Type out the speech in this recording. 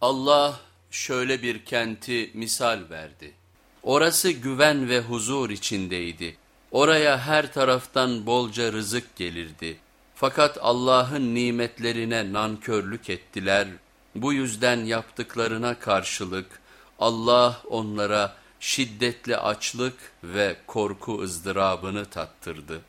Allah şöyle bir kenti misal verdi. Orası güven ve huzur içindeydi. Oraya her taraftan bolca rızık gelirdi. Fakat Allah'ın nimetlerine nankörlük ettiler. Bu yüzden yaptıklarına karşılık Allah onlara şiddetli açlık ve korku ızdırabını tattırdı.